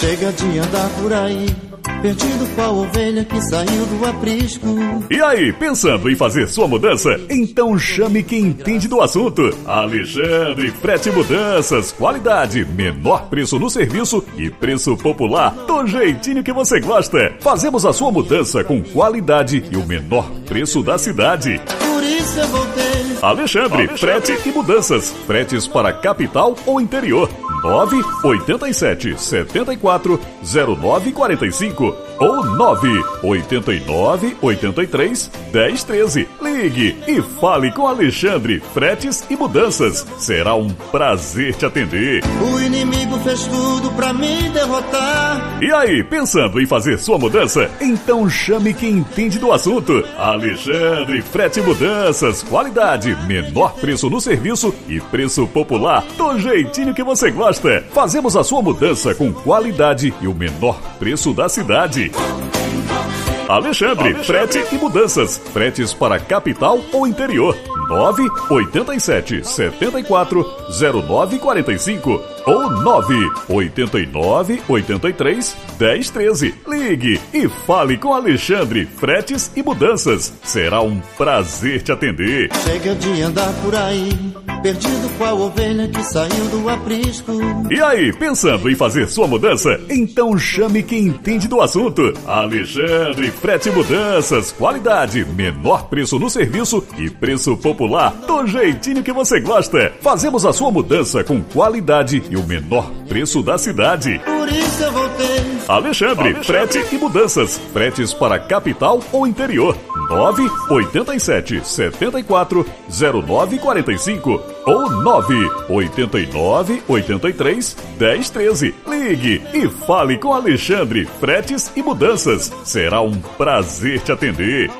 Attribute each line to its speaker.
Speaker 1: Chega de andar por aí, perdido qual ovelha que saiu do aprisco.
Speaker 2: E aí, pensando em fazer sua mudança? Então chame quem entende do assunto. Alexandre Frete Mudanças. Qualidade, menor preço no serviço e preço popular do jeitinho que você gosta. Fazemos a sua mudança com qualidade e o menor preço da cidade.
Speaker 1: Isso eu voltei.
Speaker 2: Alexandre, frete e mudanças. Fretes para capital ou interior. 987 74 0945 ou 989 83 1013. Ligue e fale com Alexandre Fretes e Mudanças. Será um prazer te atender.
Speaker 1: O inimigo fez tudo pra me derrotar.
Speaker 2: E aí, pensando em fazer sua mudança? Então chame quem entende do assunto. Alexandre Frete e Mudanças. Qualidade, menor preço no serviço e preço popular do jeitinho que você gosta. Fazemos a sua mudança com qualidade e o menor preço da cidade. Alexandre, frete e mudanças. Fretes para capital ou interior. 987 74 0945 ou 989 83 1013. Ligue e fale com Alexandre Fretes e Mudanças. Será um prazer te atender.
Speaker 1: Chega de andar por aí, perdido qual ovelha que saiu do aprisco.
Speaker 2: E aí, pensando em fazer sua mudança? Então chame quem entende do assunto. Alexandre Frete Mudanças. Qualidade, menor preço no serviço e preço popular do jeitinho que você gosta. Fazemos a sua mudança com qualidade e o menor preço da cidade.
Speaker 1: Por isso eu voltei.
Speaker 2: Alexandre, frete e mudanças. Fretes para capital ou interior. 987 74 0945 ou 989 83 1013. Ligue e fale com Alexandre Fretes e Mudanças. Será um prazer te atender.